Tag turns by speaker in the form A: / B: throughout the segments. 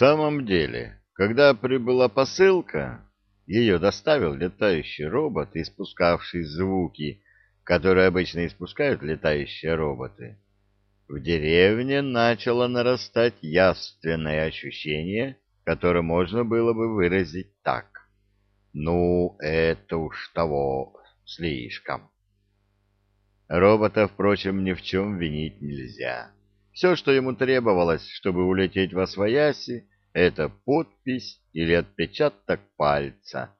A: самом деле, когда прибыла посылка, ее доставил летающий робот, испускавший звуки, которые обычно испускают летающие роботы. В деревне начало нарастать явственное ощущение, которое можно было бы выразить так. Ну, это уж того слишком. Робота, впрочем, ни в чем винить нельзя. Все, что ему требовалось, чтобы улететь во свояси, это подпись или отпечаток пальца,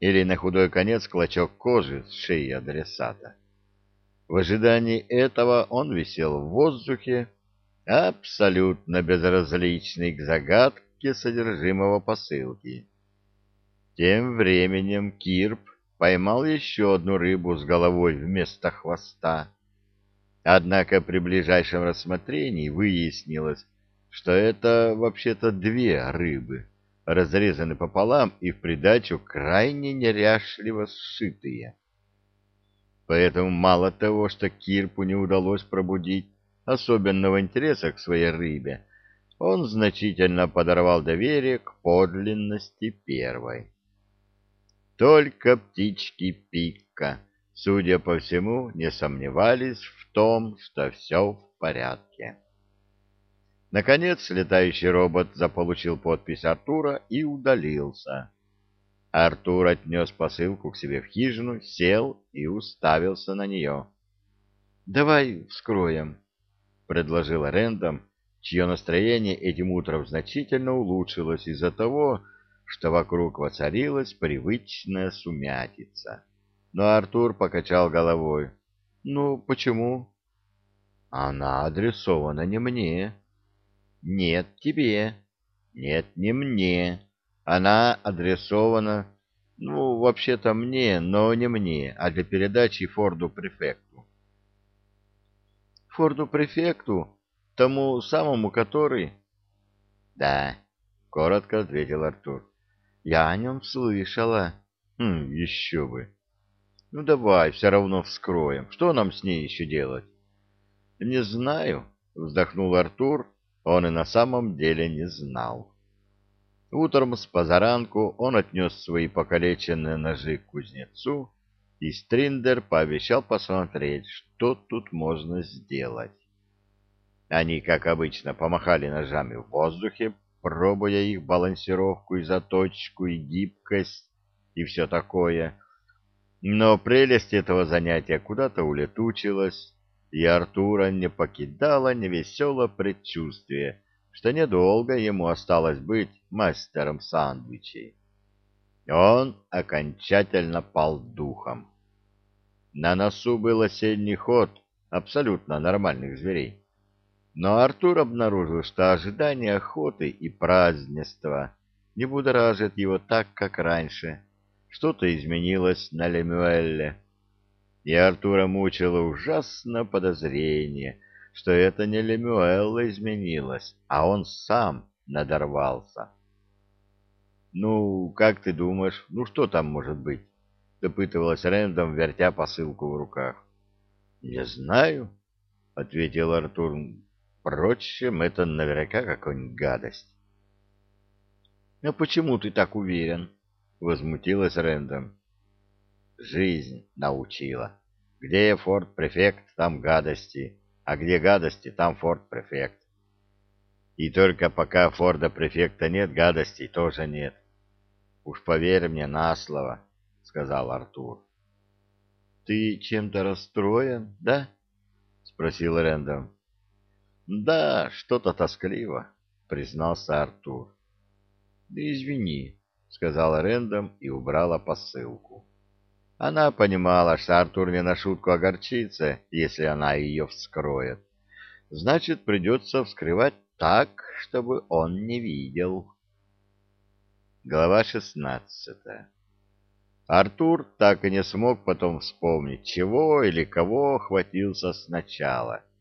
A: или на худой конец клочок кожи с шеи адресата. В ожидании этого он висел в воздухе, абсолютно безразличный к загадке содержимого посылки. Тем временем Кирп поймал еще одну рыбу с головой вместо хвоста. Однако при ближайшем рассмотрении выяснилось, что это вообще-то две рыбы, разрезаны пополам и в придачу крайне неряшливо сшитые. Поэтому мало того, что Кирпу не удалось пробудить особенного интереса к своей рыбе, он значительно подорвал доверие к подлинности первой. Только птички Пикка, судя по всему, не сомневались в том, что все в порядке. Наконец летающий робот заполучил подпись Артура и удалился. Артур отнес посылку к себе в хижину, сел и уставился на нее. — Давай вскроем, — предложила Рэндом, чье настроение этим утром значительно улучшилось из-за того, что вокруг воцарилась привычная сумятица. Но Артур покачал головой. — Ну, почему? — Она адресована не мне. — Нет, тебе. — Нет, не мне. Она адресована, ну, вообще-то мне, но не мне, а для передачи Форду-префекту. — Форду-префекту? Тому самому, который... — Да, — коротко ответил Артур. Я о нем слышала. Хм, еще бы. Ну, давай, все равно вскроем. Что нам с ней еще делать? Не знаю, вздохнул Артур. Он и на самом деле не знал. Утром с позаранку он отнес свои покалеченные ножи к кузнецу, и Стриндер пообещал посмотреть, что тут можно сделать. Они, как обычно, помахали ножами в воздухе, пробуя их балансировку и заточку, и гибкость, и все такое. Но прелесть этого занятия куда-то улетучилась, и Артура не покидало невеселое предчувствие, что недолго ему осталось быть мастером сандвичей. Он окончательно пал духом. На носу был осенний ход абсолютно нормальных зверей. Но Артур обнаружил, что ожидание охоты и празднества не будоражит его так, как раньше. Что-то изменилось на Лемюэлле. И Артура мучило ужасное подозрение, что это не Лемюэлла изменилась, а он сам надорвался. «Ну, как ты думаешь, ну что там может быть?» — допытывалась Рэндом, вертя посылку в руках. «Не знаю», — ответил Артур. Впрочем, это наверняка какая-нибудь гадость. — А почему ты так уверен? — возмутилась Рэндом. — Жизнь научила. Где форт-префект, там гадости, а где гадости, там форт-префект. И только пока Форда-префекта нет, гадостей тоже нет. Уж поверь мне на слово, — сказал Артур. — Ты чем-то расстроен, да? — спросил Рэндом. Да, что-то тоскливо, признался Артур. Да извини, сказала Рэндом и убрала посылку. Она понимала, что Артур не на шутку огорчится, если она ее вскроет. Значит, придется вскрывать так, чтобы он не видел. Глава шестнадцатая Артур так и не смог потом вспомнить, чего или кого хватился сначала —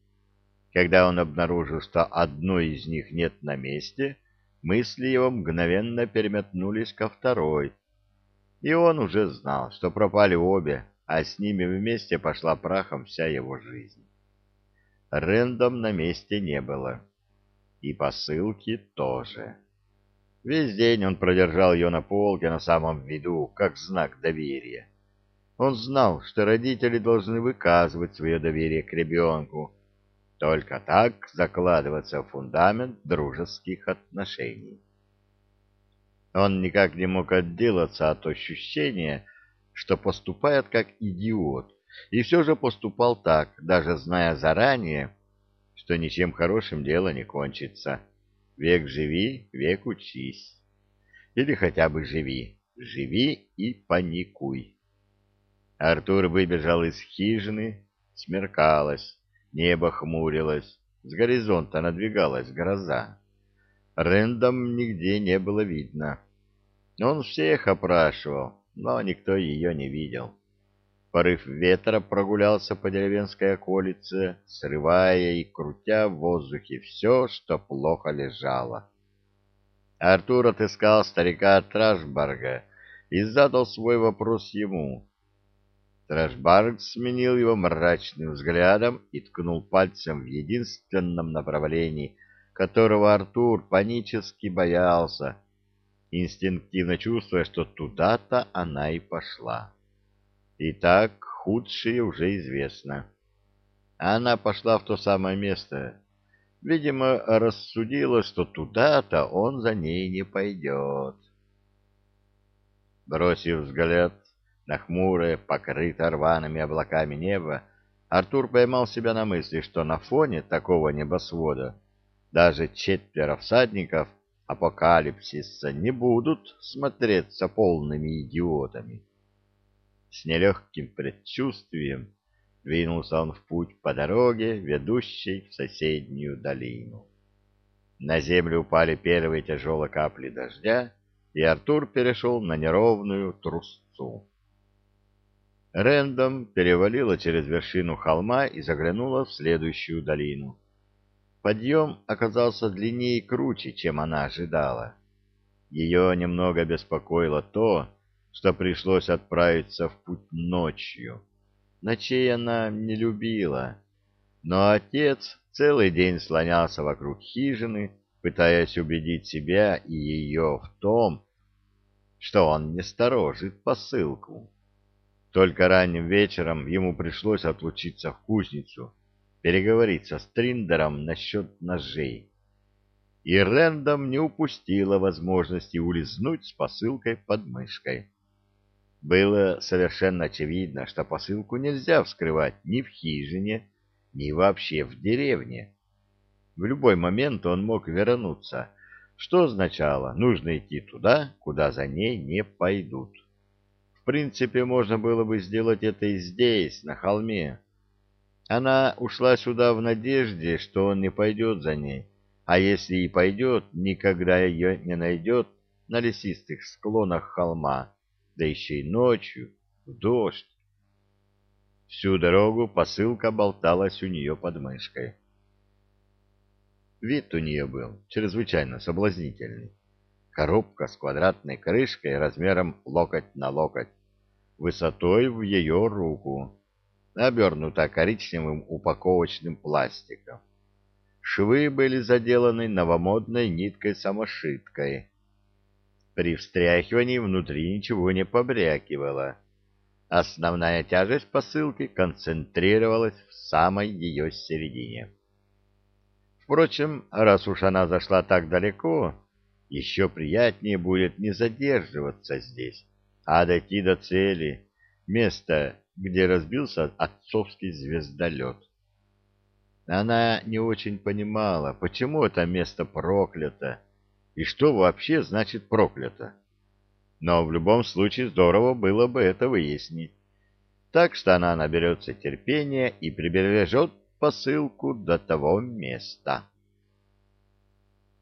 A: когда он обнаружил, что одной из них нет на месте, мысли его мгновенно переметнулись ко второй. И он уже знал, что пропали обе, а с ними вместе пошла прахом вся его жизнь. Рэндом на месте не было. И посылки тоже. Весь день он продержал ее на полке на самом виду, как знак доверия. Он знал, что родители должны выказывать свое доверие к ребенку. Только так закладываться в фундамент дружеских отношений. Он никак не мог отделаться от ощущения, что поступает как идиот, и все же поступал так, даже зная заранее, что ничем хорошим дело не кончится. Век живи, век учись. Или хотя бы живи, живи и паникуй. Артур выбежал из хижины, смеркалось, небо хмурилось, с горизонта надвигалась гроза. Рэндом нигде не было видно. Он всех опрашивал, но никто ее не видел. Порыв ветра прогулялся по деревенской околице, срывая и крутя в воздухе все, что плохо лежало. Артур отыскал старика Трашбарга и задал свой вопрос ему. Трашбарг сменил его мрачным взглядом и ткнул пальцем в единственном направлении, которого Артур панически боялся, инстинктивно чувствуя, что туда-то она и пошла. Итак, худшее уже известно. Она пошла в то самое место. Видимо, рассудила, что туда-то он за ней не пойдет. Бросив взгляд на хмурое, покрытое рваными облаками небо, Артур поймал себя на мысли, что на фоне такого небосвода даже четверо всадников — апокалипсиса не будут смотреться полными идиотами. С нелегким предчувствием двинулся он в путь по дороге, ведущей в соседнюю долину. На землю упали первые тяжелые капли дождя, и Артур перешел на неровную трусцу. Рэндом перевалила через вершину холма и заглянула в следующую долину. Подъем оказался длиннее и круче, чем она ожидала. Ее немного беспокоило то, что пришлось отправиться в путь ночью. Ночей она не любила, но отец целый день слонялся вокруг хижины, пытаясь убедить себя и ее в том, что он не сторожит посылку. Только ранним вечером ему пришлось отлучиться в кузницу, переговорить со Стриндером насчет ножей. И Рэндом не упустила возможности улизнуть с посылкой под мышкой. Было совершенно очевидно, что посылку нельзя вскрывать ни в хижине, ни вообще в деревне. В любой момент он мог вернуться, что означало, нужно идти туда, куда за ней не пойдут. В принципе, можно было бы сделать это и здесь, на холме, она ушла сюда в надежде, что он не пойдет за ней, а если и пойдет, никогда ее не найдет на лесистых склонах холма, да еще и ночью, в дождь. Всю дорогу посылка болталась у нее под мышкой. Вид у нее был чрезвычайно соблазнительный. Коробка с квадратной крышкой размером локоть на локоть, высотой в ее руку обернута коричневым упаковочным пластиком. Швы были заделаны новомодной ниткой-самошиткой. При встряхивании внутри ничего не побрякивало. Основная тяжесть посылки концентрировалась в самой ее середине. Впрочем, раз уж она зашла так далеко, еще приятнее будет не задерживаться здесь, а дойти до цели, места, где разбился отцовский звездолет. Она не очень понимала, почему это место проклято и что вообще значит проклято. Но в любом случае здорово было бы это выяснить. Так что она наберется терпения и прибережет посылку до того места.